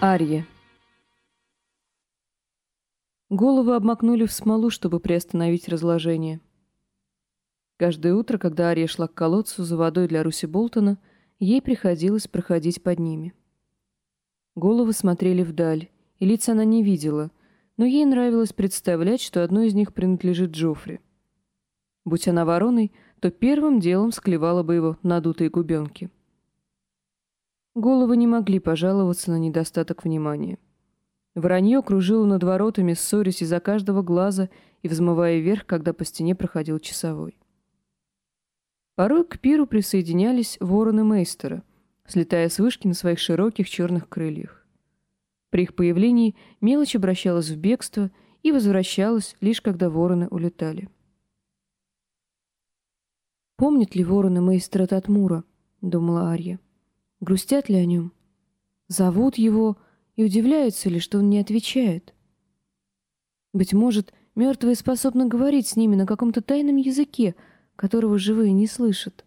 Арья. Голову обмакнули в смолу, чтобы приостановить разложение. Каждое утро, когда Ария шла к колодцу за водой для Руси Болтона, ей приходилось проходить под ними. Головы смотрели вдаль, и лица она не видела, но ей нравилось представлять, что одно из них принадлежит Джоффри. Будь она вороной, то первым делом склевала бы его надутые губенки. Головы не могли пожаловаться на недостаток внимания. Воронье кружило над воротами, ссорясь из-за каждого глаза и взмывая вверх, когда по стене проходил часовой. Порой к пиру присоединялись вороны Мейстера, слетая с вышки на своих широких черных крыльях. При их появлении мелочь обращалась в бегство и возвращалась, лишь когда вороны улетали. «Помнят ли вороны Мейстера Татмура?» — думала Арья. Грустят ли о нем? Зовут его и удивляются ли, что он не отвечает? Быть может, мертвые способны говорить с ними на каком-то тайном языке, которого живые не слышат.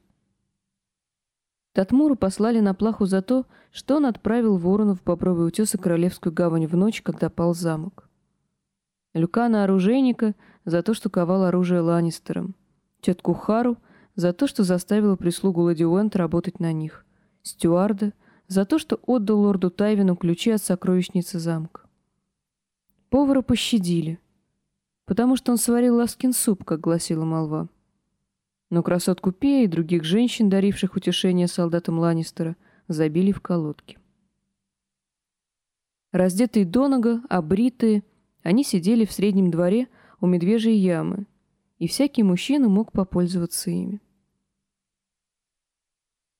Татмуру послали на плаху за то, что он отправил воронов в Бобровый утес Королевскую гавань в ночь, когда пал замок. Люкана оружейника за то, что ковал оружие Ланнистером. Тетку Хару за то, что заставила прислугу Лади Уэнт работать на них стюарда за то, что отдал лорду Тайвину ключи от сокровищницы замка. Повара пощадили, потому что он сварил ласкин суп, как гласила молва. Но красотку Пея и других женщин, даривших утешение солдатам Ланнистера, забили в колодки. Раздетые донога, обритые, они сидели в среднем дворе у медвежьей ямы, и всякий мужчина мог попользоваться ими.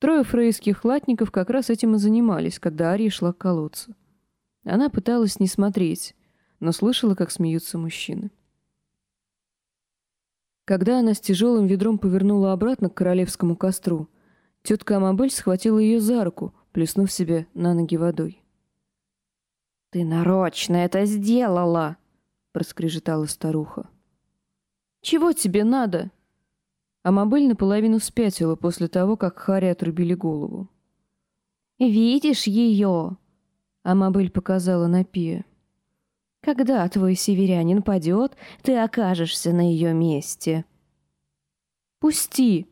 Трое фрейских латников как раз этим и занимались, когда Ария шла к колодцу. Она пыталась не смотреть, но слышала, как смеются мужчины. Когда она с тяжелым ведром повернула обратно к королевскому костру, тетка Амабель схватила ее за руку, плеснув себе на ноги водой. «Ты нарочно это сделала!» — проскрежетала старуха. «Чего тебе надо?» А Мобель наполовину спятила после того, как Харри отрубили голову. «Видишь ее?» — Амабель показала на Пия. «Когда твой северянин падет, ты окажешься на ее месте». «Пусти!»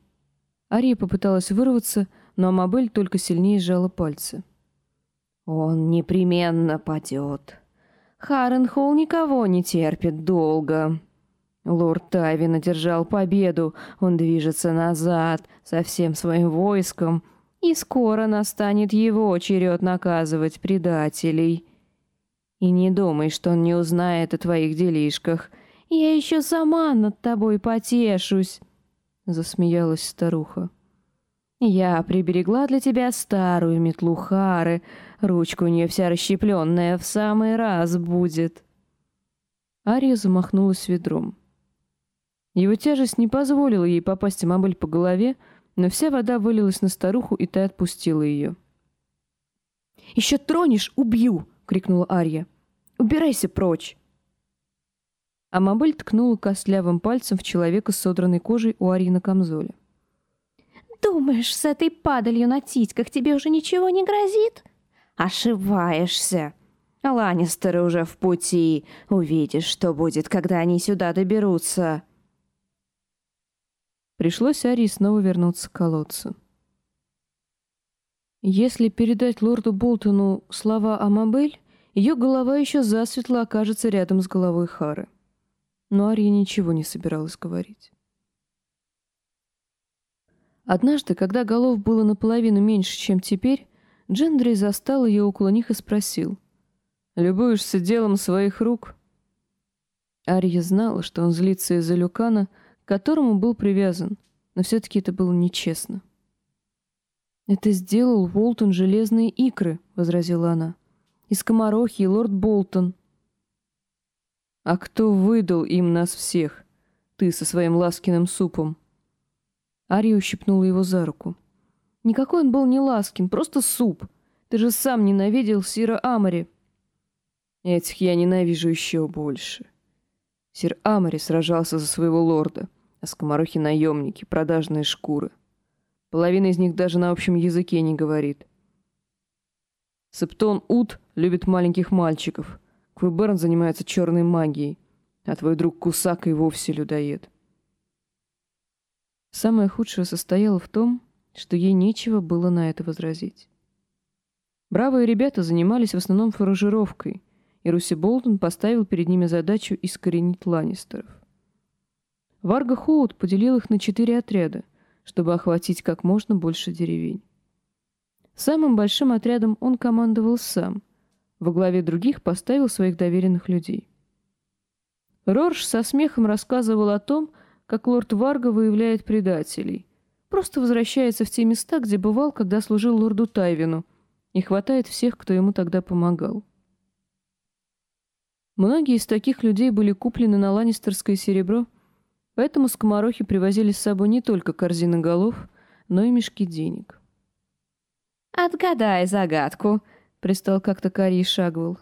Ария попыталась вырваться, но Амабель только сильнее сжала пальцы. «Он непременно падет. Харренхолл никого не терпит долго». Лорд Тайвин одержал победу, он движется назад со всем своим войском, и скоро настанет его черед наказывать предателей. И не думай, что он не узнает о твоих делишках. Я еще сама над тобой потешусь, — засмеялась старуха. Я приберегла для тебя старую метлу Хары, ручка у нее вся расщепленная, в самый раз будет. Ария замахнулась ведром. Его тяжесть не позволила ей попасть Амабель по голове, но вся вода вылилась на старуху, и та отпустила ее. «Еще тронешь — убью!» — крикнула Арья. «Убирайся прочь!» Амабель ткнула костлявым пальцем в человека с содранной кожей у Арьи на камзоле. «Думаешь, с этой падалью на титьках тебе уже ничего не грозит? Ошибаешься!» Ланнистеры уже в пути. Увидишь, что будет, когда они сюда доберутся. Пришлось Арии снова вернуться к колодцу. Если передать лорду Болтону слова Амабель, ее голова еще засветло окажется рядом с головой Хары. Но Ария ничего не собиралась говорить. Однажды, когда голов было наполовину меньше, чем теперь, Джендрей застал ее около них и спросил. «Любуешься делом своих рук?» Ария знала, что он злится из-за Люкана, которому был привязан, но все-таки это было нечестно. «Это сделал Волтон Железные Икры», — возразила она. «Из Комарохи и лорд Болтон». «А кто выдал им нас всех? Ты со своим ласкиным супом». Ария ущипнула его за руку. «Никакой он был не ласкин, просто суп. Ты же сам ненавидел Сира Амари». «Этих я ненавижу еще больше». Сир Амари сражался за своего лорда — а скоморохи — наемники, продажные шкуры. Половина из них даже на общем языке не говорит. Септон Ут любит маленьких мальчиков. Квеберн занимается черной магией, а твой друг Кусак и вовсе людоед. Самое худшее состояло в том, что ей нечего было на это возразить. Бравые ребята занимались в основном фуражировкой, и Руси Болтон поставил перед ними задачу искоренить Ланнистеров. Варга Хоут поделил их на четыре отряда, чтобы охватить как можно больше деревень. Самым большим отрядом он командовал сам. Во главе других поставил своих доверенных людей. Рорш со смехом рассказывал о том, как лорд Варга выявляет предателей. Просто возвращается в те места, где бывал, когда служил лорду Тайвину, и хватает всех, кто ему тогда помогал. Многие из таких людей были куплены на ланнистерское серебро, поэтому скоморохи привозили с собой не только корзины голов, но и мешки денег. «Отгадай загадку», — пристал как-то Карий Шагвелл.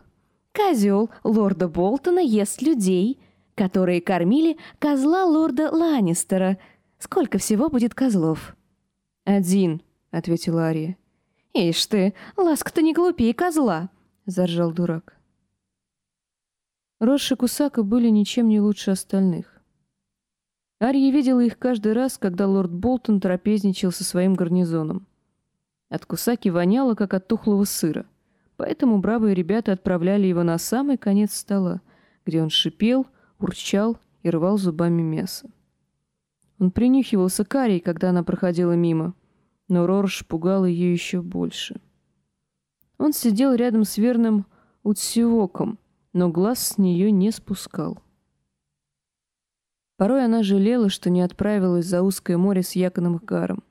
«Козел лорда Болтона ест людей, которые кормили козла лорда Ланнистера. Сколько всего будет козлов?» «Один», — ответила Ария. «Ишь ты, ласка-то не глупее козла», — заржал дурак. Роши Кусака были ничем не лучше остальных. Ария видела их каждый раз, когда лорд Болтон трапезничал со своим гарнизоном. От Кусаки воняло, как от тухлого сыра, поэтому бравые ребята отправляли его на самый конец стола, где он шипел, урчал и рвал зубами мясо. Он принюхивался к Арии, когда она проходила мимо, но Рорш пугал ее еще больше. Он сидел рядом с верным Утсиоком, но глаз с нее не спускал. Порой она жалела, что не отправилась за узкое море с Яконом Гаром.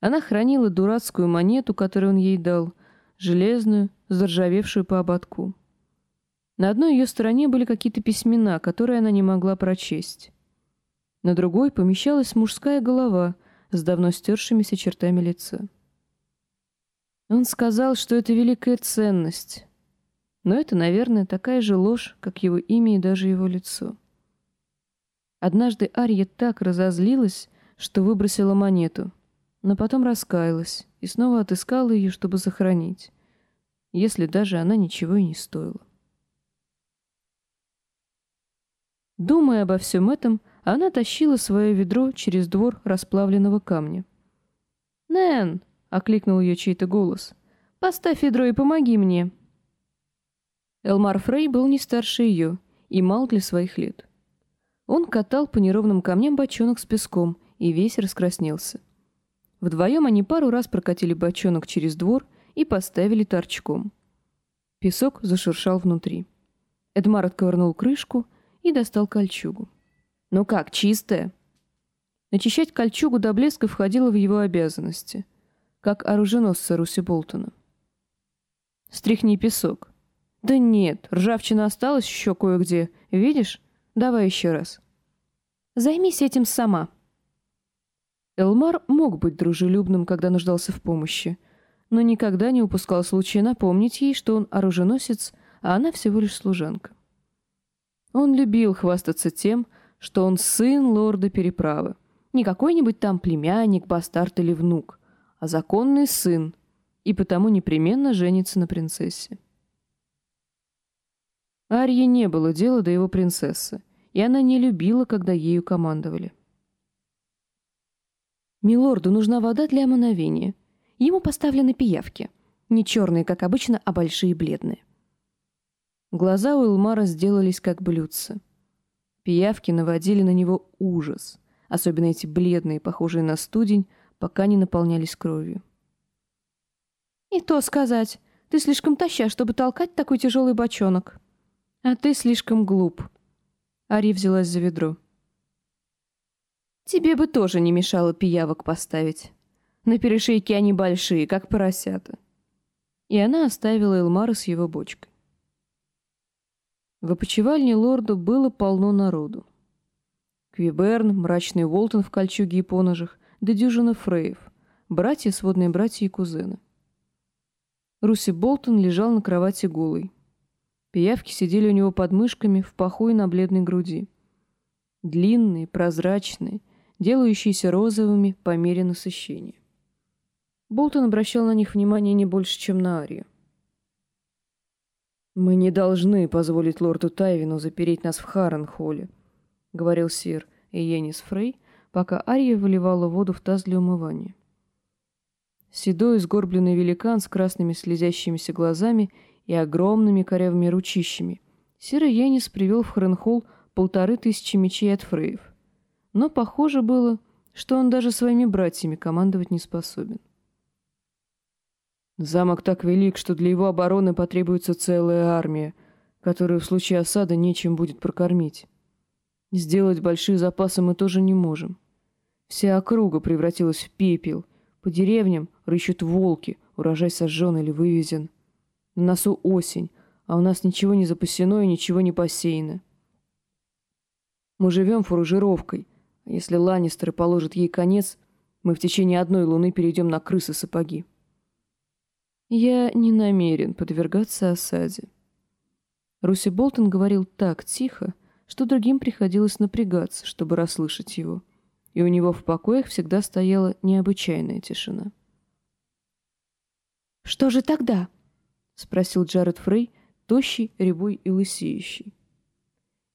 Она хранила дурацкую монету, которую он ей дал, железную, заржавевшую по ободку. На одной ее стороне были какие-то письмена, которые она не могла прочесть. На другой помещалась мужская голова с давно стершимися чертами лица. Он сказал, что это великая ценность. Но это, наверное, такая же ложь, как его имя и даже его лицо. Однажды Арья так разозлилась, что выбросила монету — но потом раскаялась и снова отыскала ее, чтобы сохранить, если даже она ничего и не стоила. Думая обо всем этом, она тащила свое ведро через двор расплавленного камня. «Нэн!» — окликнул ее чей-то голос. «Поставь ведро и помоги мне!» Элмар Фрей был не старше ее и мал для своих лет. Он катал по неровным камням бочонок с песком и весь раскраснелся. Вдвоем они пару раз прокатили бочонок через двор и поставили торчком. Песок зашуршал внутри. Эдмар отковырнул крышку и достал кольчугу. «Ну как, чистая?» Начищать кольчугу до блеска входило в его обязанности, как оруженосца Руси Болтона. «Стряхни песок». «Да нет, ржавчина осталась еще кое-где. Видишь? Давай еще раз». «Займись этим сама», Элмар мог быть дружелюбным, когда нуждался в помощи, но никогда не упускал случая напомнить ей, что он оруженосец, а она всего лишь служанка. Он любил хвастаться тем, что он сын лорда переправы. Не какой-нибудь там племянник, бастард или внук, а законный сын, и потому непременно женится на принцессе. Арье не было дела до его принцессы, и она не любила, когда ею командовали. Милорду нужна вода для омовения. Ему поставлены пиявки. Не черные, как обычно, а большие бледные. Глаза у Элмара сделались как блюдца. Пиявки наводили на него ужас, особенно эти бледные, похожие на студень, пока не наполнялись кровью. «И то сказать, ты слишком таща, чтобы толкать такой тяжелый бочонок. А ты слишком глуп». Ари взялась за ведро. Тебе бы тоже не мешало пиявок поставить. На перешейке они большие, как поросята. И она оставила Элмара с его бочкой. В опочивальне лорда было полно народу. Квиберн, мрачный Уолтон в кольчуге и поножах, да дюжина Фреев, братья, сводные братья и кузены. Руси Болтон лежал на кровати голый. Пиявки сидели у него под мышками в паху и на бледной груди. Длинные, прозрачные, делающиеся розовыми по мере насыщения. Болтон обращал на них внимание не больше, чем на Арию. «Мы не должны позволить лорду Тайвину запереть нас в Харренхолле», — говорил сир Иенис Фрей, пока Ария выливала воду в таз для умывания. Седой сгорбленный великан с красными слезящимися глазами и огромными корявыми ручищами. Сир Иенис привел в Харренхолл полторы тысячи мечей от Фреев. Но похоже было, что он даже своими братьями командовать не способен. Замок так велик, что для его обороны потребуется целая армия, которую в случае осады нечем будет прокормить. Сделать большие запасы мы тоже не можем. Вся округа превратилась в пепел. По деревням рыщут волки, урожай сожжен или вывезен. На носу осень, а у нас ничего не запасено и ничего не посеяно. Мы живем фуражировкой, если Ланнистеры положат ей конец, мы в течение одной луны перейдем на крысы-сапоги. Я не намерен подвергаться осаде. Руси Болтон говорил так тихо, что другим приходилось напрягаться, чтобы расслышать его, и у него в покоях всегда стояла необычайная тишина. «Что же тогда?» — спросил Джаред Фрей, тощий, рябой и лысеющий.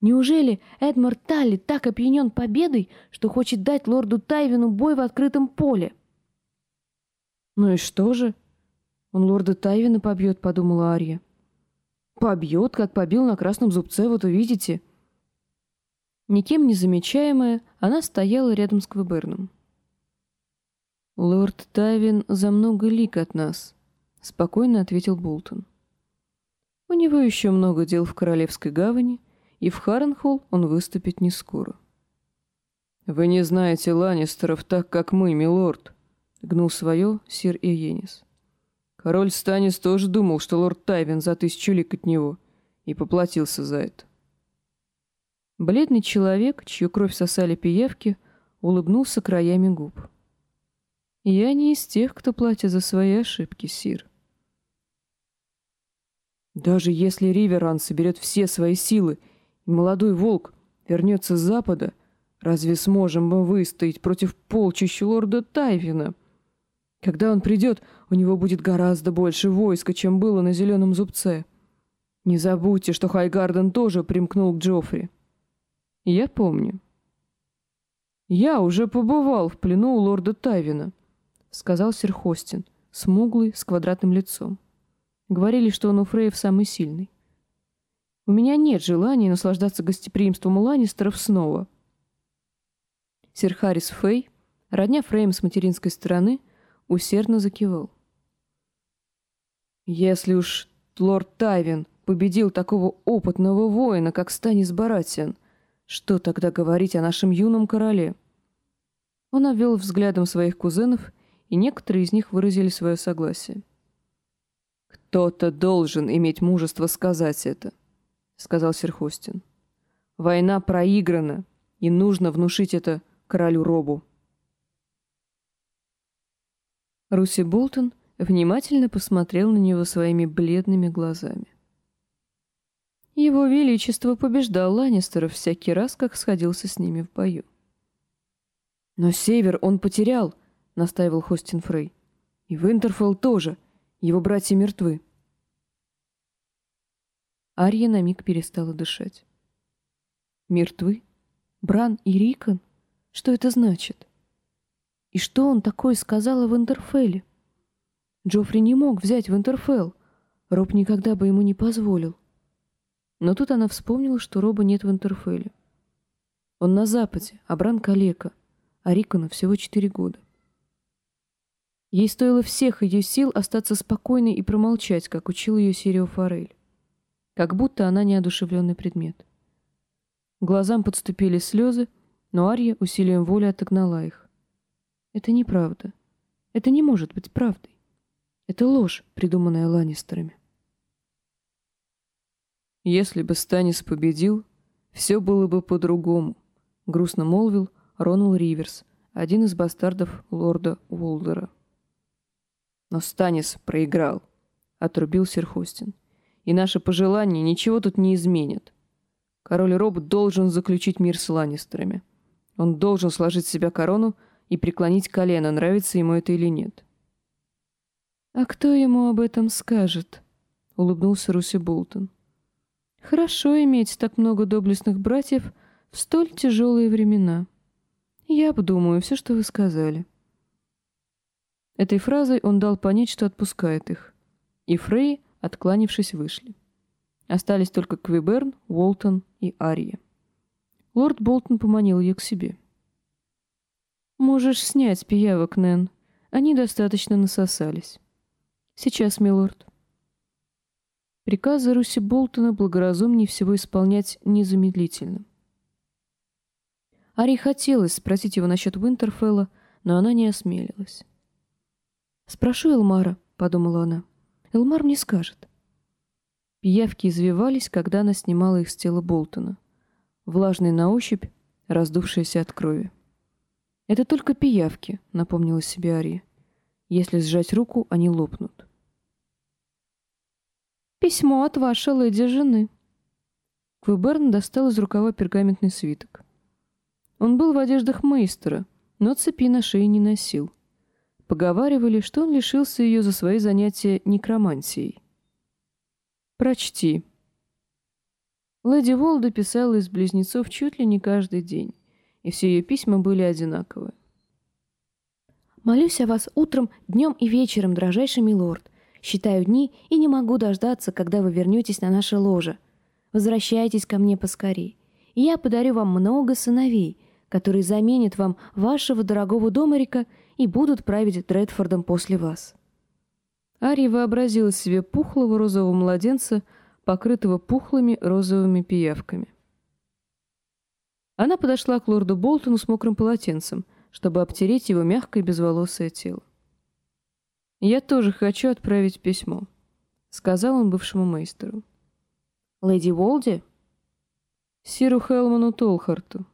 «Неужели Эдмард Талли так опьянен победой, что хочет дать лорду Тайвину бой в открытом поле?» «Ну и что же?» Он лорда Тайвина побьет, подумала Ария. Побьет, как побил на красном зубце, вот увидите. Никем не замечаемая, она стояла рядом с Квеберном. «Лорд Тайвин за много лик от нас», — спокойно ответил Болтон. «У него еще много дел в Королевской гавани, и в Харренхолл он выступит не скоро». «Вы не знаете Ланнистеров так, как мы, милорд», — гнул свое сир Иенис. Король Станис тоже думал, что лорд Тайвин за тысячу лик от него, и поплатился за это. Бледный человек, чью кровь сосали пиявки, улыбнулся краями губ. «Я не из тех, кто платит за свои ошибки, Сир». «Даже если Риверан соберет все свои силы, и молодой волк вернется с запада, разве сможем мы выстоять против полчища лорда Тайвина?» Когда он придет, у него будет гораздо больше войска, чем было на Зеленом Зубце. Не забудьте, что Хайгарден тоже примкнул к Джоффри. Я помню. Я уже побывал в плену у лорда Тайвина, сказал сэр Хостин, смуглый, с квадратным лицом. Говорили, что он у Фреев самый сильный. У меня нет желания наслаждаться гостеприимством у Ланнистеров снова. Сэр Харрис Фей, родня Фрейм с материнской стороны, — усердно закивал. «Если уж лорд Тайвин победил такого опытного воина, как Станис Баратиан, что тогда говорить о нашем юном короле?» Он обвел взглядом своих кузенов, и некоторые из них выразили свое согласие. «Кто-то должен иметь мужество сказать это», — сказал Серхостин. «Война проиграна, и нужно внушить это королю Робу». Руси Болтон внимательно посмотрел на него своими бледными глазами. Его Величество побеждал Ланнистеров всякий раз, как сходился с ними в бою. «Но Север он потерял», — настаивал Хостин Фрей. «И Винтерфелл тоже. Его братья мертвы». Ария на миг перестала дышать. «Мертвы? Бран и Рикон? Что это значит?» И что он такое сказал о Винтерфелле? Джоффри не мог взять Винтерфелл. Роб никогда бы ему не позволил. Но тут она вспомнила, что Роба нет в Интерфелле. Он на западе, а Бран калека, а Рикона всего четыре года. Ей стоило всех ее сил остаться спокойной и промолчать, как учил ее Сирио Форель. Как будто она неодушевленный предмет. Глазам подступили слезы, но Ария усилием воли отогнала их. Это неправда. Это не может быть правдой. Это ложь, придуманная Ланнистерами. Если бы Станис победил, все было бы по-другому, грустно молвил Ронал Риверс, один из бастардов лорда Уолдера. Но Станис проиграл, отрубил Серхостин. И наши пожелания ничего тут не изменят. Король Роб должен заключить мир с Ланнистерами. Он должен сложить с себя корону и преклонить колено, нравится ему это или нет. «А кто ему об этом скажет?» — улыбнулся Руси Болтон. «Хорошо иметь так много доблестных братьев в столь тяжелые времена. Я обдумаю все, что вы сказали». Этой фразой он дал понять, что отпускает их. И Фрей, откланившись, вышли. Остались только Квиберн, Уолтон и Ария. Лорд Болтон поманил ее к себе. «Можешь снять пиявок, Нэн. Они достаточно насосались». «Сейчас, милорд». Приказы Руси Болтона благоразумнее всего исполнять незамедлительно. Ари хотелось спросить его насчет Уинтерфелла, но она не осмелилась. «Спрошу Элмара», — подумала она. «Элмар мне скажет». Пиявки извивались, когда она снимала их с тела Болтона. Влажные на ощупь, раздувшиеся от крови. «Это только пиявки», — напомнила себе Ария. «Если сжать руку, они лопнут». «Письмо от вашей леди жены». Квеберн достал из рукава пергаментный свиток. Он был в одеждах мейстера, но цепи на шее не носил. Поговаривали, что он лишился ее за свои занятия некромантией. «Прочти». Леди Волда писала из близнецов чуть ли не каждый день, и все ее письма были одинаковые. «Молюсь о вас утром, днем и вечером, дрожайший милорд. Считаю дни и не могу дождаться, когда вы вернетесь на наше ложе. Возвращайтесь ко мне поскорей, я подарю вам много сыновей, которые заменят вам вашего дорогого домарика и будут править Дредфордом после вас». Ари вообразила себе пухлого розового младенца, покрытого пухлыми розовыми пиявками. Она подошла к лорду Болтону с мокрым полотенцем, чтобы обтереть его мягкое безволосое тело. «Я тоже хочу отправить письмо», — сказал он бывшему мейстеру. «Леди Волди?» «Сиру Хелману Толхарту».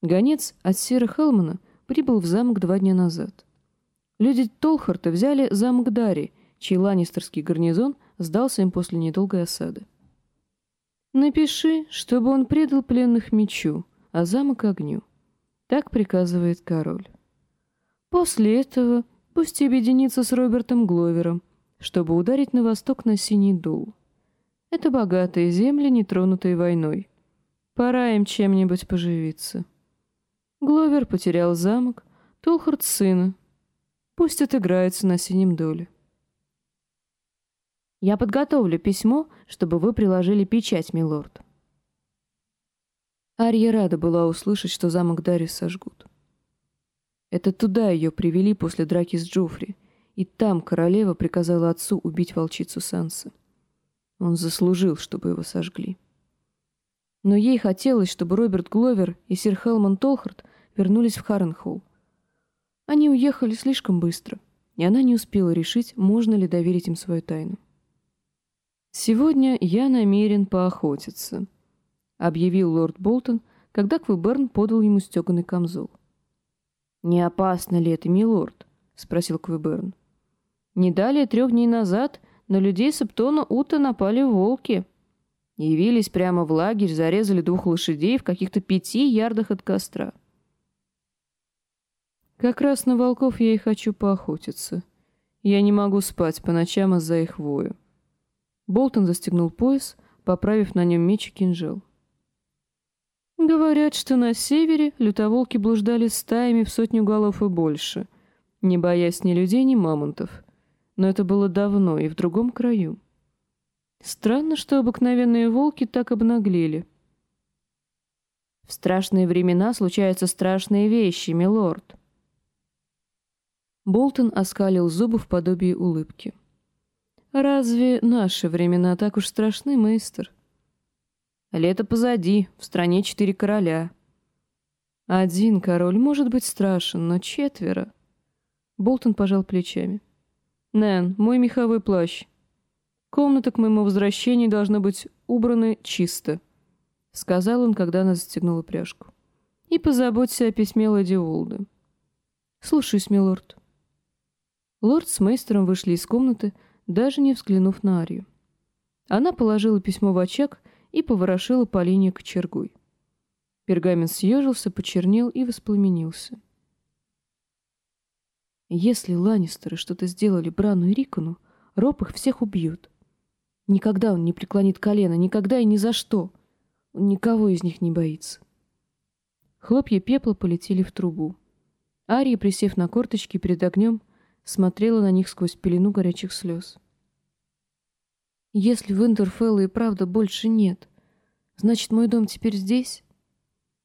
Гонец от Сира Хелмана — прибыл в замок два дня назад. Люди Толхарта взяли замок Дари, чей ланнистерский гарнизон сдался им после недолгой осады. «Напиши, чтобы он предал пленных мечу, а замок огню». Так приказывает король. После этого пусть объединится с Робертом Гловером, чтобы ударить на восток на Синий Дул. Это богатые земли, не тронутые войной. Пора им чем-нибудь поживиться. Гловер потерял замок, Толхард сына. Пусть отыграется на синем доле. Я подготовлю письмо, чтобы вы приложили печать, милорд. Арья рада была услышать, что замок Дарис сожгут. Это туда ее привели после драки с Джоффри, и там королева приказала отцу убить волчицу Санса. Он заслужил, чтобы его сожгли. Но ей хотелось, чтобы Роберт Гловер и сир Хелман Толхард вернулись в Харренхолл. Они уехали слишком быстро, и она не успела решить, можно ли доверить им свою тайну. «Сегодня я намерен поохотиться», — объявил лорд Болтон, когда Квеберн подал ему стеганый камзол. «Не опасно ли это, милорд?» — спросил Квеберн. «Не далее трех дней назад на людей Септона Ута напали волки. Явились прямо в лагерь, зарезали двух лошадей в каких-то пяти ярдах от костра. Как раз на волков я и хочу поохотиться. Я не могу спать по ночам из-за их вою. Болтон застегнул пояс, поправив на нем меч и кинжал. Говорят, что на севере лютоволки блуждали стаями в сотню голов и больше, не боясь ни людей, ни мамонтов. Но это было давно и в другом краю. Странно, что обыкновенные волки так обнаглели. В страшные времена случаются страшные вещи, милорд. Болтон оскалил зубы в подобии улыбки. «Разве наши времена так уж страшны, мейстер?» «Лето позади, в стране четыре короля». «Один король может быть страшен, но четверо...» Болтон пожал плечами. «Нэн, мой меховой плащ. Комната к моему возвращению должна быть убрана чисто», — сказал он, когда она застегнула пряжку. «И позаботься о письме леди Волды». «Слушаюсь, милорд». Лорд с мейстером вышли из комнаты, даже не взглянув на Арию. Она положила письмо в очаг и поворошила по линии кочергой. Пергамент съежился, почернел и воспламенился. Если Ланнистеры что-то сделали Брану и Рикону, Роб их всех убьет. Никогда он не преклонит колено, никогда и ни за что. Он никого из них не боится. Хлопья пепла полетели в трубу. Ария, присев на корточки перед огнем, смотрела на них сквозь пелену горячих слез. Если Винтерфелла и правда больше нет, значит, мой дом теперь здесь?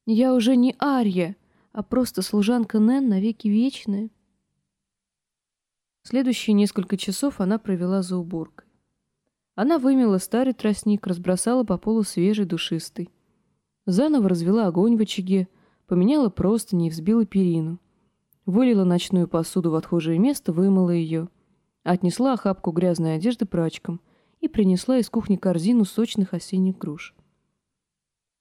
Я уже не Ария, а просто служанка Нэн навеки вечная. Следующие несколько часов она провела за уборкой. Она вымела старый тростник, разбросала по полу свежий душистый. Заново развела огонь в очаге, поменяла простыни и взбила перину. Вылила ночную посуду в отхожее место, вымыла ее. Отнесла охапку грязной одежды прачкам и принесла из кухни корзину сочных осенних груш.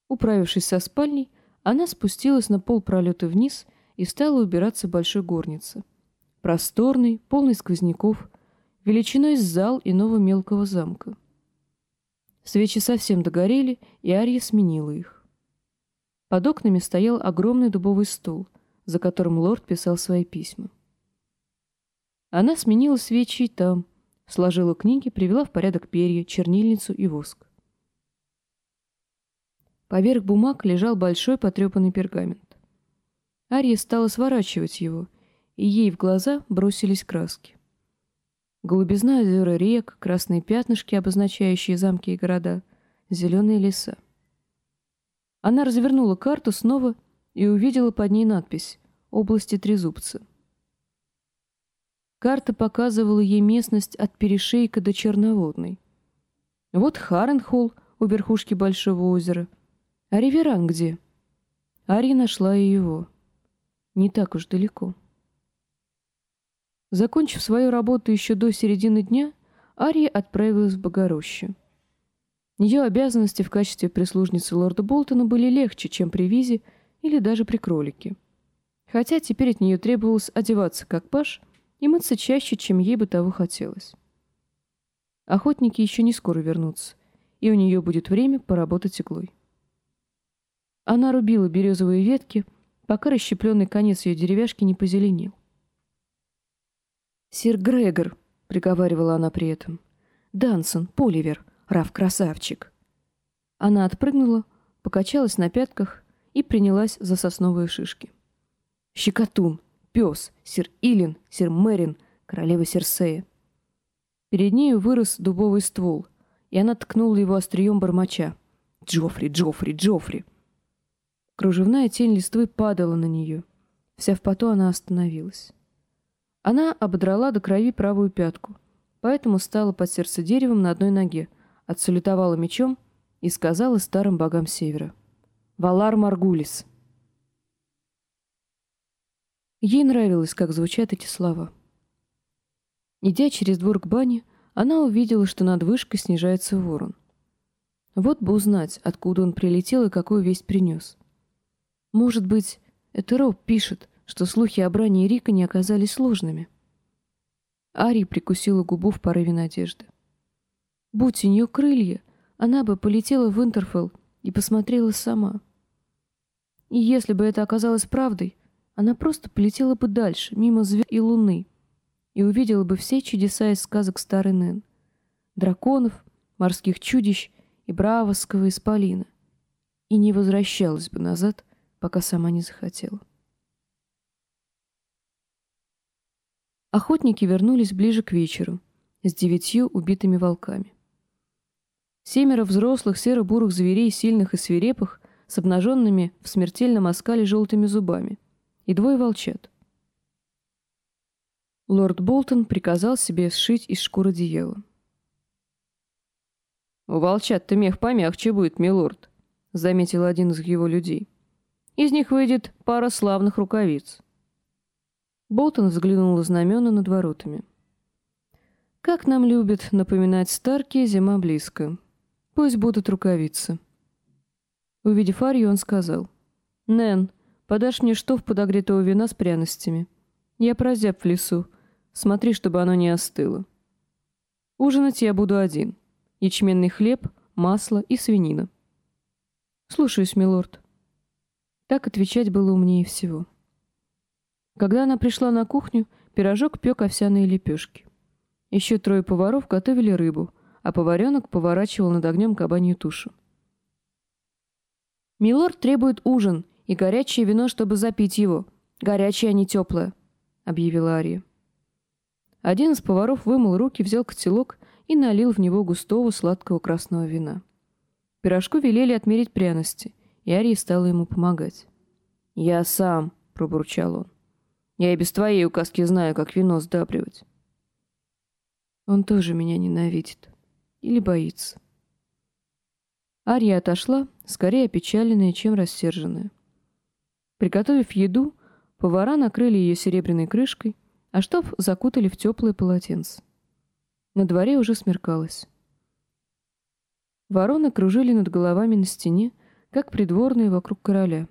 Управившись со спальней, она спустилась на пол пролета вниз и стала убираться большой горнице. Просторный, полный сквозняков, величиной с зал иного мелкого замка. Свечи совсем догорели, и Ария сменила их. Под окнами стоял огромный дубовый стол, за которым лорд писал свои письма. Она сменила свечи там, сложила книги, привела в порядок перья, чернильницу и воск. Поверх бумаг лежал большой потрепанный пергамент. Ария стала сворачивать его, и ей в глаза бросились краски. Голубизна озера рек, красные пятнышки, обозначающие замки и города, зеленые леса. Она развернула карту снова и увидела под ней надпись «Области Трезубца». Карта показывала ей местность от перешейка до Черноводной. Вот Харенхолл у верхушки Большого озера. А Риверан где? Ари нашла и его. Не так уж далеко. Закончив свою работу еще до середины дня, Ария отправилась в Богорощу. Ее обязанности в качестве прислужницы лорда Болтона были легче, чем при Визе или даже при кролике. Хотя теперь от нее требовалось одеваться как паш и мыться чаще, чем ей бы того хотелось. Охотники еще не скоро вернутся, и у нее будет время поработать иглой. Она рубила березовые ветки, пока расщепленный конец ее деревяшки не позеленел. «Сир Грегор», — приговаривала она при этом, — «Дансон, Поливер, Раф красавчик». Она отпрыгнула, покачалась на пятках и принялась за сосновые шишки. «Щекотун, пес, сир Илин, сир Мэрин, королева Серсея». Перед нею вырос дубовый ствол, и она ткнула его острием бормоча. «Джоффри, Джоффри, Джоффри!» Кружевная тень листвы падала на нее. Вся в поту она остановилась. Она ободрала до крови правую пятку, поэтому стала под сердце деревом на одной ноге, отсалютовала мечом и сказала старым богам севера. «Валар Маргулис!» Ей нравилось, как звучат эти слова. Идя через двор к бане, она увидела, что над вышкой снижается ворон. Вот бы узнать, откуда он прилетел и какую весть принес. Может быть, это Роб пишет, что слухи о Бране Рика не оказались сложными. Ари прикусила губу в порыве надежды. Будь у нее крылья, она бы полетела в Интерфелл и посмотрела сама. И если бы это оказалось правдой, она просто полетела бы дальше, мимо звезд и луны, и увидела бы все чудеса из сказок старой Нэн. Драконов, морских чудищ и бравовского исполина. И не возвращалась бы назад, пока сама не захотела. Охотники вернулись ближе к вечеру с девятью убитыми волками. Семеро взрослых серо-бурых зверей, сильных и свирепых, с обнаженными в смертельном оскале желтыми зубами, и двое волчат. Лорд Болтон приказал себе сшить из шкуры одеяло. «У волчат-то мех помягче будет, милорд», — заметил один из его людей. «Из них выйдет пара славных рукавиц». Болтон взглянул на знамена над воротами. «Как нам любят напоминать Старки, зима близко. Пусть будут рукавицы». Увидев Арью, он сказал. «Нэн, подашь мне штоф подогретого вина с пряностями. Я прозяб в лесу. Смотри, чтобы оно не остыло. Ужинать я буду один. Ячменный хлеб, масло и свинина». «Слушаюсь, милорд». Так отвечать было умнее всего. Когда она пришла на кухню, пирожок пек овсяные лепешки. Еще трое поваров готовили рыбу, а поваренок поворачивал над огнем кабанью тушу. «Милорд требует ужин и горячее вино, чтобы запить его. Горячее, а не теплое», — объявила Ария. Один из поваров вымыл руки, взял котелок и налил в него густого сладкого красного вина. Пирожку велели отмерить пряности, и Ария стала ему помогать. «Я сам», — пробурчал он. «Я и без твоей указки знаю, как вино сдабривать». Он тоже меня ненавидит. Или боится. Ария отошла, скорее опечаленная, чем рассерженная. Приготовив еду, повара накрыли ее серебряной крышкой, а штоф закутали в теплое полотенце. На дворе уже смеркалось. Вороны кружили над головами на стене, как придворные вокруг короля.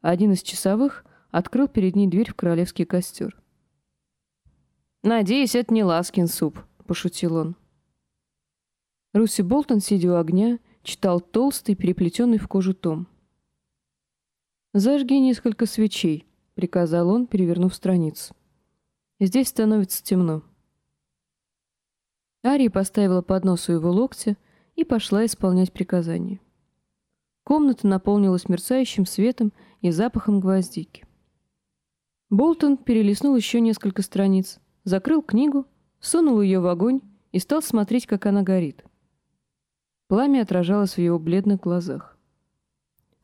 Один из часовых открыл перед ней дверь в королевский костер. «Надеюсь, это не Ласкин суп», — пошутил он. Руси Болтон, сидя у огня, читал толстый, переплетенный в кожу том. «Зажги несколько свечей», — приказал он, перевернув страницу. Здесь становится темно. Ария поставила поднос у его локтя и пошла исполнять приказание. Комната наполнилась мерцающим светом и запахом гвоздики. Болтон перелистнул еще несколько страниц, закрыл книгу, сунул ее в огонь и стал смотреть, как она горит. Пламя отражалось в его бледных глазах.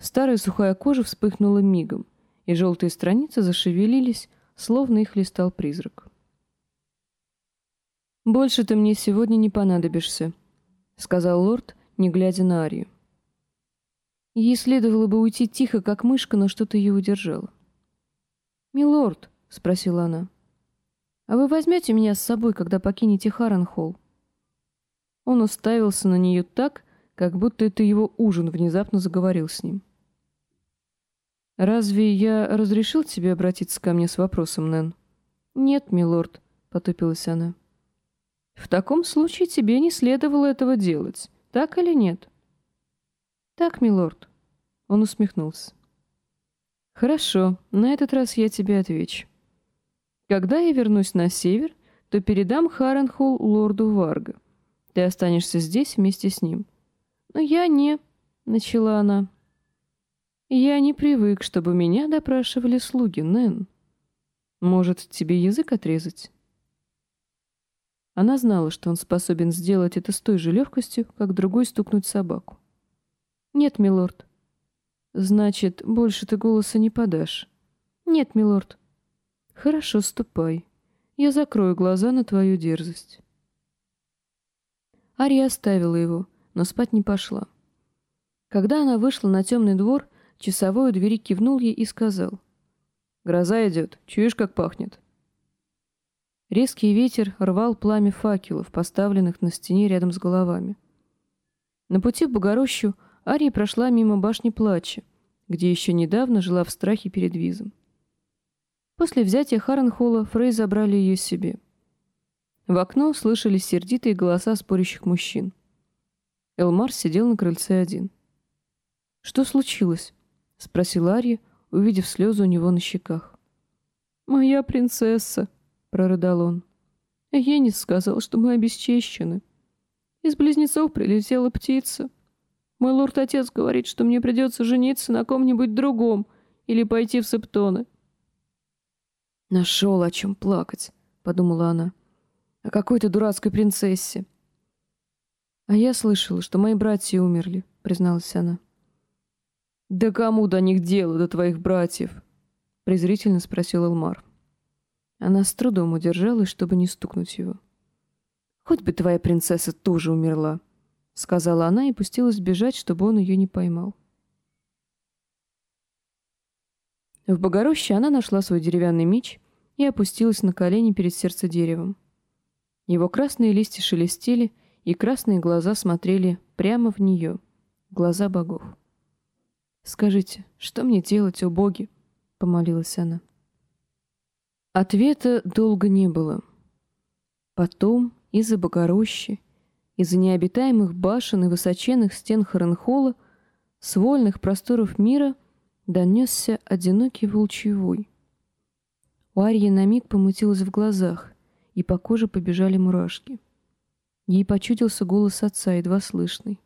Старая сухая кожа вспыхнула мигом, и желтые страницы зашевелились, словно их листал призрак. «Больше ты мне сегодня не понадобишься», — сказал лорд, не глядя на Арию. Ей следовало бы уйти тихо, как мышка, но что-то ее удержало. «Милорд», — спросила она, — «а вы возьмете меня с собой, когда покинете Харренхолл?» Он уставился на нее так, как будто это его ужин внезапно заговорил с ним. «Разве я разрешил тебе обратиться ко мне с вопросом, Нэн?» «Нет, милорд», — потупилась она. «В таком случае тебе не следовало этого делать, так или нет?» «Так, милорд», — он усмехнулся. «Хорошо, на этот раз я тебе отвечу. Когда я вернусь на север, то передам Харенхолл лорду Варга. Ты останешься здесь вместе с ним». «Но я не...» — начала она. Я не привык, чтобы меня допрашивали слуги, Нэн. Может, тебе язык отрезать? Она знала, что он способен сделать это с той же легкостью, как другой стукнуть собаку. «Нет, милорд». «Значит, больше ты голоса не подашь?» «Нет, милорд». «Хорошо, ступай. Я закрою глаза на твою дерзость». Ария оставила его, но спать не пошла. Когда она вышла на темный двор, Часовой у двери кивнул ей и сказал. «Гроза идет. Чуешь, как пахнет?» Резкий ветер рвал пламя факелов, поставленных на стене рядом с головами. На пути в Богорощу Ария прошла мимо башни Плача, где еще недавно жила в страхе перед визом. После взятия Харренхолла Фрей забрали ее себе. В окно слышались сердитые голоса спорящих мужчин. Элмар сидел на крыльце один. «Что случилось?» — спросила Ария, увидев слезы у него на щеках. «Моя принцесса», — прорыдал он. Енис сказал, что мы обесчещены. Из близнецов прилетела птица. Мой лорд-отец говорит, что мне придется жениться на ком-нибудь другом или пойти в септоны. «Нашел о чем плакать», — подумала она. «О какой-то дурацкой принцессе». «А я слышала, что мои братья умерли», — призналась она. «Да кому до них дело, до твоих братьев?» — презрительно спросил Элмар. Она с трудом удержалась, чтобы не стукнуть его. «Хоть бы твоя принцесса тоже умерла», — сказала она и пустилась бежать, чтобы он ее не поймал. В Богороще она нашла свой деревянный меч и опустилась на колени перед сердцедеревом. Его красные листья шелестели, и красные глаза смотрели прямо в нее, глаза богов. «Скажите, что мне делать, о боги?» — помолилась она. Ответа долго не было. Потом из-за Богорощи, из-за необитаемых башен и высоченных стен Харенхола, с вольных просторов мира донесся одинокий волчий вой. У Арьи на миг помутилась в глазах, и по коже побежали мурашки. Ей почудился голос отца, едва слышный.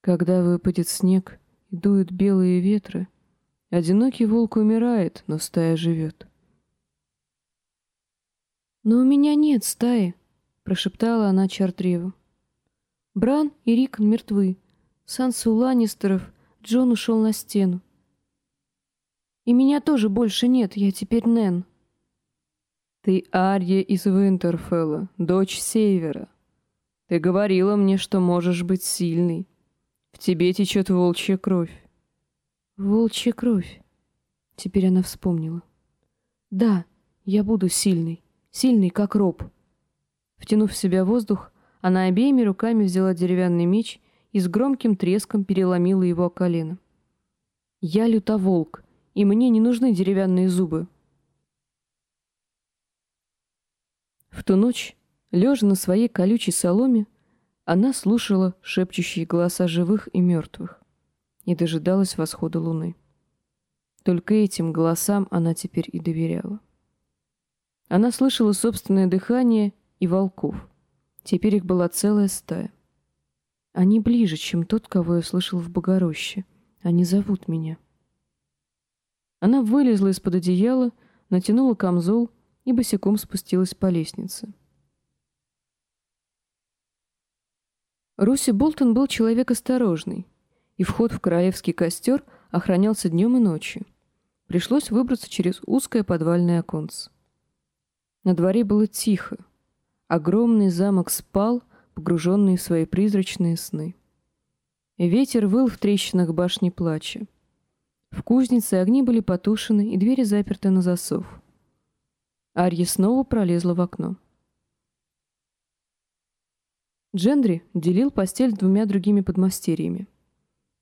Когда выпадет снег и дуют белые ветры, одинокий волк умирает, но стая живет. «Но у меня нет стаи», — прошептала она Чартреву. «Бран и Рикон мертвы. Сансу Ланнистеров, Джон ушел на стену. И меня тоже больше нет, я теперь Нэн». «Ты Арья из Винтерфелла, дочь Севера. Ты говорила мне, что можешь быть сильной. В тебе течет волчья кровь». «Волчья кровь». Теперь она вспомнила. «Да, я буду сильной» сильный, как роб. Втянув в себя воздух, она обеими руками взяла деревянный меч и с громким треском переломила его о колено. «Я лютоволк, и мне не нужны деревянные зубы». В ту ночь, лежа на своей колючей соломе, она слушала шепчущие голоса живых и мертвых и дожидалась восхода луны. Только этим голосам она теперь и доверяла. Она слышала собственное дыхание и волков. Теперь их была целая стая. Они ближе, чем тот, кого я слышал в Богороще. Они зовут меня. Она вылезла из-под одеяла, натянула камзол и босиком спустилась по лестнице. Руси Болтон был человек осторожный, и вход в королевский костер охранялся днем и ночью. Пришлось выбраться через узкое подвальное оконце. На дворе было тихо. Огромный замок спал, погруженный в свои призрачные сны. Ветер выл в трещинах башни плача. В кузнице огни были потушены и двери заперты на засов. Арья снова пролезла в окно. Джендри делил постель с двумя другими подмастерьями.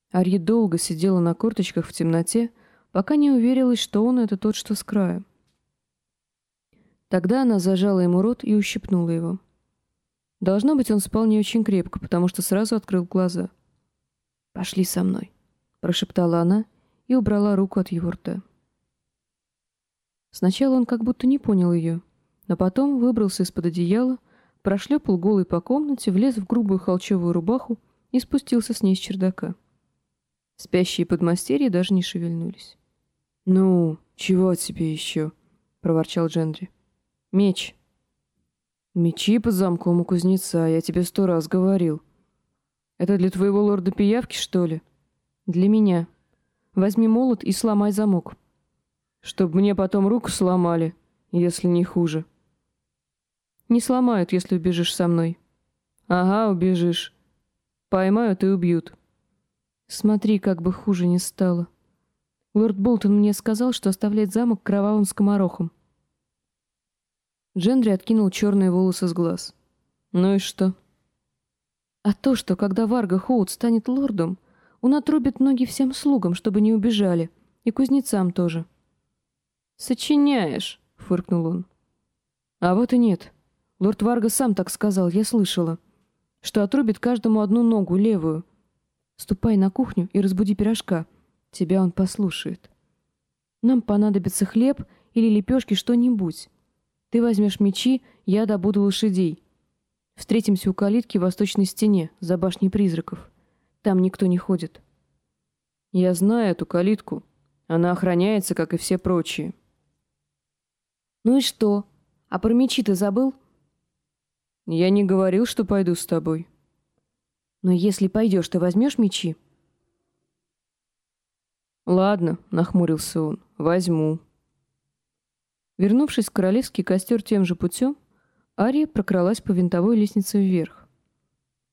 Арья долго сидела на корточках в темноте, пока не уверилась, что он — это тот, что с краю. Тогда она зажала ему рот и ущипнула его. Должно быть, он спал не очень крепко, потому что сразу открыл глаза. «Пошли со мной», — прошептала она и убрала руку от его рта. Сначала он как будто не понял ее, но потом выбрался из-под одеяла, прошлепал голый по комнате, влез в грубую холчевую рубаху и спустился с ней с чердака. Спящие подмастерья даже не шевельнулись. «Ну, чего тебе еще?» — проворчал Джендри. Меч. Мечи под замком у кузнеца, я тебе сто раз говорил. Это для твоего лорда пиявки, что ли? Для меня. Возьми молот и сломай замок. Чтоб мне потом руку сломали, если не хуже. Не сломают, если убежишь со мной. Ага, убежишь. Поймают и убьют. Смотри, как бы хуже не стало. Лорд Болтон мне сказал, что оставляет замок кровавым скоморохом. Джендри откинул черные волосы с глаз. «Ну и что?» «А то, что когда Варга Хоут станет лордом, он отрубит ноги всем слугам, чтобы не убежали, и кузнецам тоже». «Сочиняешь», — фыркнул он. «А вот и нет. Лорд Варга сам так сказал, я слышала, что отрубит каждому одну ногу, левую. Ступай на кухню и разбуди пирожка. Тебя он послушает. Нам понадобится хлеб или лепешки, что-нибудь. Ты возьмешь мечи, я добуду лошадей. Встретимся у калитки в восточной стене, за башней призраков. Там никто не ходит. Я знаю эту калитку. Она охраняется, как и все прочие. Ну и что? А про мечи ты забыл? Я не говорил, что пойду с тобой. Но если пойдешь, ты возьмешь мечи? Ладно, нахмурился он, возьму. Вернувшись в королевский костер тем же путем, Ария прокралась по винтовой лестнице вверх.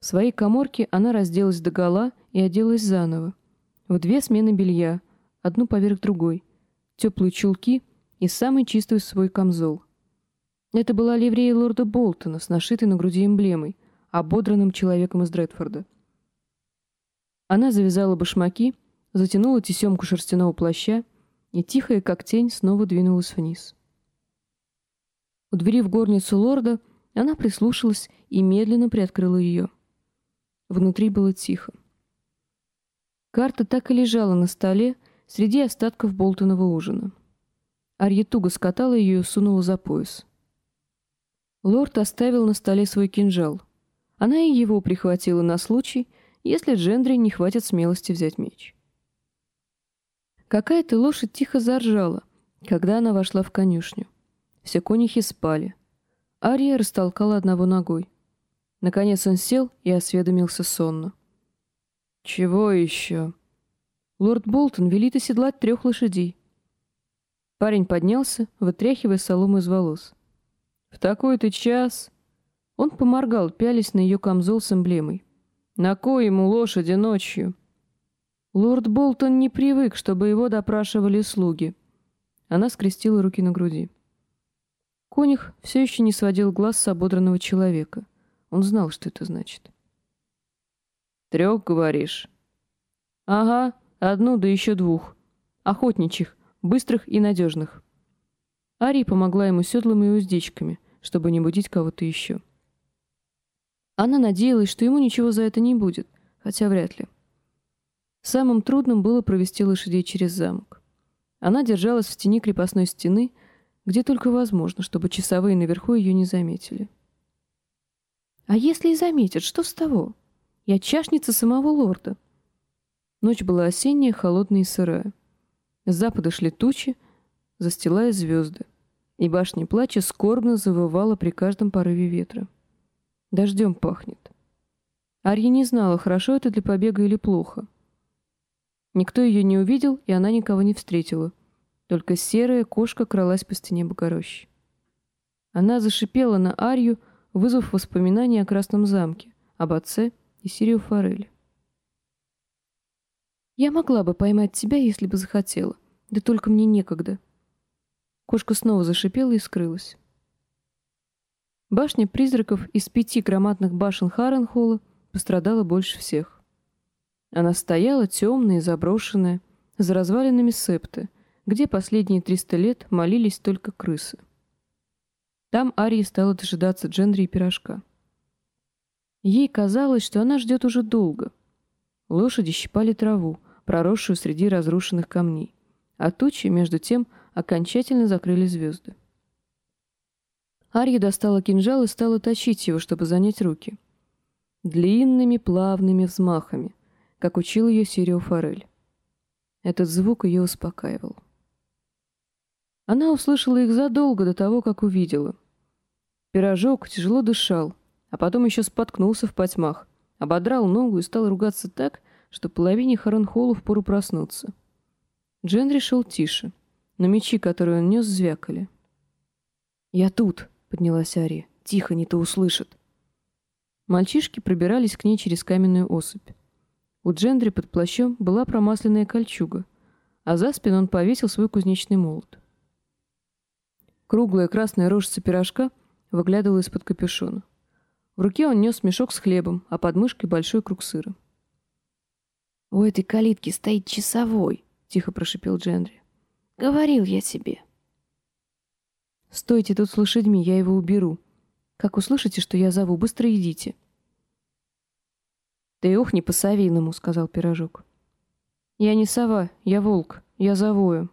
В своей коморке она разделась догола и оделась заново. В две смены белья, одну поверх другой, теплые чулки и самый чистый свой камзол. Это была ливрея лорда Болтона с нашитой на груди эмблемой, ободранным человеком из Дредфорда. Она завязала башмаки, затянула тесемку шерстяного плаща и, тихая как тень, снова двинулась вниз. У двери в горницу лорда она прислушалась и медленно приоткрыла ее. Внутри было тихо. Карта так и лежала на столе среди остатков Болтонова ужина. Туго скатала ее и сунула за пояс. Лорд оставил на столе свой кинжал. Она и его прихватила на случай, если Джендри не хватит смелости взять меч. Какая-то лошадь тихо заржала, когда она вошла в конюшню. Все конюхи спали. Ария растолкала одного ногой. Наконец он сел и осведомился сонно. «Чего еще?» «Лорд Болтон велит оседлать трех лошадей». Парень поднялся, вытряхивая солому из волос. «В такой-то час...» Он поморгал, пялись на ее камзол с эмблемой. «На кой ему лошади ночью?» Лорд Болтон не привык, чтобы его допрашивали слуги. Она скрестила руки на груди. Конюх все еще не сводил глаз с ободранного человека. Он знал, что это значит. «Трех, говоришь?» «Ага, одну, да еще двух. Охотничьих, быстрых и надежных». Ари помогла ему седлами и уздечками, чтобы не будить кого-то еще. Она надеялась, что ему ничего за это не будет, хотя вряд ли. Самым трудным было провести лошадей через замок. Она держалась в тени крепостной стены, где только возможно, чтобы часовые наверху ее не заметили. А если и заметят, что с того? Я чашница самого лорда. Ночь была осенняя, холодная и сырая. С запада шли тучи, застилая звезды, и башня плача скорбно завывала при каждом порыве ветра. Дождем пахнет. Арья не знала, хорошо это для побега или плохо. Никто ее не увидел, и она никого не встретила — только серая кошка кралась по стене Богорощи. Она зашипела на Арью, вызвав воспоминания о Красном замке, об отце и Сирию Форели. «Я могла бы поймать тебя, если бы захотела, да только мне некогда». Кошка снова зашипела и скрылась. Башня призраков из пяти громадных башен Харенхола пострадала больше всех. Она стояла темная и заброшенная, за развалинами септы — где последние 300 лет молились только крысы. Там Ария стала дожидаться Джендри и пирожка. Ей казалось, что она ждет уже долго. Лошади щипали траву, проросшую среди разрушенных камней, а тучи, между тем, окончательно закрыли звезды. Ария достала кинжал и стала точить его, чтобы занять руки. Длинными плавными взмахами, как учил ее Сирио Форель. Этот звук ее успокаивал. Она услышала их задолго до того, как увидела. Пирожок тяжело дышал, а потом еще споткнулся в потьмах, ободрал ногу и стал ругаться так, что половине Харенхолу впору проснуться. Джен решил тише, но мечи, которые он нес, звякали. «Я тут», — поднялась Ария. «Тихо, не то услышат». Мальчишки пробирались к ней через каменную осыпь. У Джендри под плащом была промасленная кольчуга, а за спину он повесил свой кузнечный молот. Круглая красная рожица пирожка выглядывала из-под капюшона. В руке он нес мешок с хлебом, а под мышкой большой круг сыра. «У этой калитки стоит часовой», — тихо прошипел Джендри. «Говорил я тебе». «Стойте тут с лошадьми, я его уберу. Как услышите, что я зову, быстро идите». «Ты ох, не по-совиному», — сказал пирожок. «Я не сова, я волк, я завою».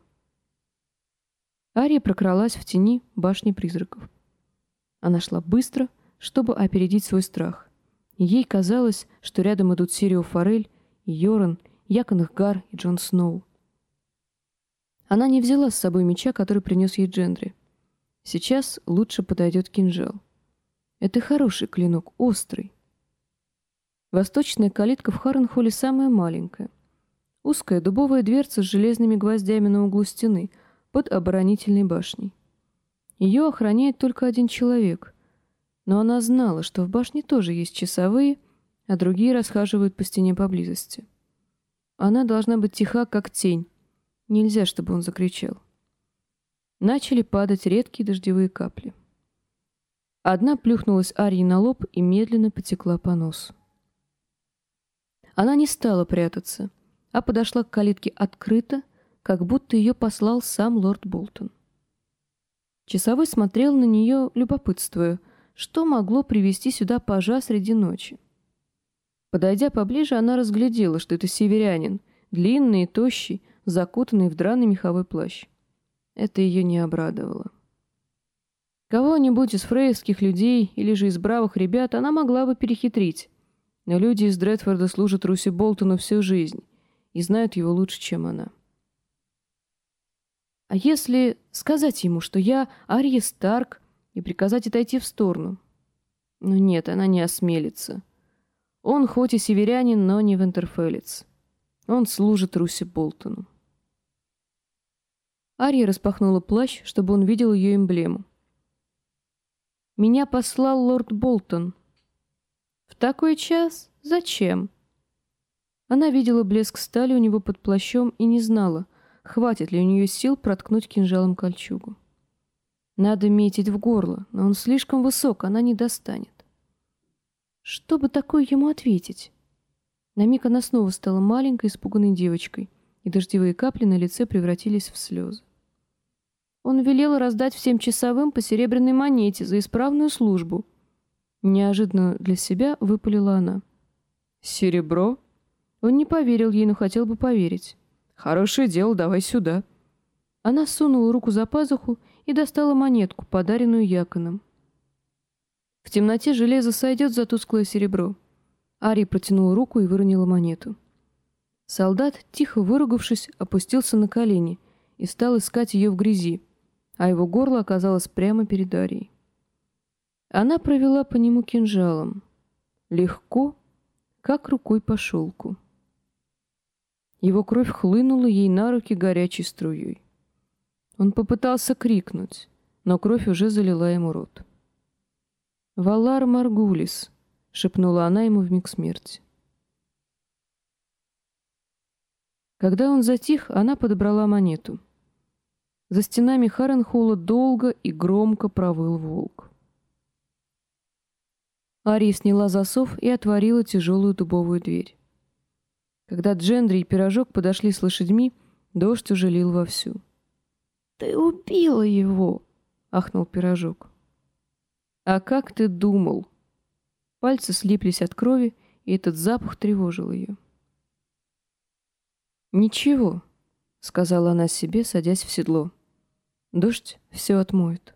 Ария прокралась в тени башни призраков. Она шла быстро, чтобы опередить свой страх. ей казалось, что рядом идут Сирио Форель, Йоран, Якон и Джон Сноу. Она не взяла с собой меча, который принес ей Джендри. Сейчас лучше подойдет кинжал. Это хороший клинок, острый. Восточная калитка в Харренхолле самая маленькая. Узкая дубовая дверца с железными гвоздями на углу стены — под оборонительной башней. Ее охраняет только один человек, но она знала, что в башне тоже есть часовые, а другие расхаживают по стене поблизости. Она должна быть тиха, как тень. Нельзя, чтобы он закричал. Начали падать редкие дождевые капли. Одна плюхнулась Арьи на лоб и медленно потекла по носу. Она не стала прятаться, а подошла к калитке открыто как будто ее послал сам лорд Болтон. Часовой смотрел на нее, любопытствуя, что могло привести сюда пажа среди ночи. Подойдя поближе, она разглядела, что это северянин, длинный и тощий, закутанный в драный меховой плащ. Это ее не обрадовало. Кого-нибудь из фрейских людей или же из бравых ребят она могла бы перехитрить. Но люди из Дредфорда служат Руси Болтону всю жизнь и знают его лучше, чем она. А если сказать ему, что я Арья Старк, и приказать отойти в сторону? Но нет, она не осмелится. Он хоть и северянин, но не винтерфелец. Он служит Руси Болтону. Ария распахнула плащ, чтобы он видел ее эмблему. «Меня послал лорд Болтон». «В такой час? Зачем?» Она видела блеск стали у него под плащом и не знала, хватит ли у нее сил проткнуть кинжалом кольчугу. Надо метить в горло, но он слишком высок, она не достанет. Что бы такое ему ответить? На миг она снова стала маленькой, испуганной девочкой, и дождевые капли на лице превратились в слезы. Он велел раздать всем часовым по серебряной монете за исправную службу. Неожиданно для себя выпалила она. «Серебро?» Он не поверил ей, но хотел бы поверить. «Хорошее дело, давай сюда». Она сунула руку за пазуху и достала монетку, подаренную Яконом. В темноте железо сойдет за тусклое серебро. Ари протянула руку и выронила монету. Солдат, тихо выругавшись, опустился на колени и стал искать ее в грязи, а его горло оказалось прямо перед Арией. Она провела по нему кинжалом. Легко, как рукой по шелку. Его кровь хлынула ей на руки горячей струей. Он попытался крикнуть, но кровь уже залила ему рот. «Валар Маргулис», — шепнула она ему в миг смерти. Когда он затих, она подобрала монету — за стенами Харенхола долго и громко провыл волк. Ария сняла засов и отворила тяжелую дубовую дверь. Когда Джендри и Пирожок подошли с лошадьми, дождь уже лил вовсю. «Ты убила его!» — ахнул Пирожок. «А как ты думал?» Пальцы слиплись от крови, и этот запах тревожил ее. «Ничего», — сказала она себе, садясь в седло. Дождь все отмоет.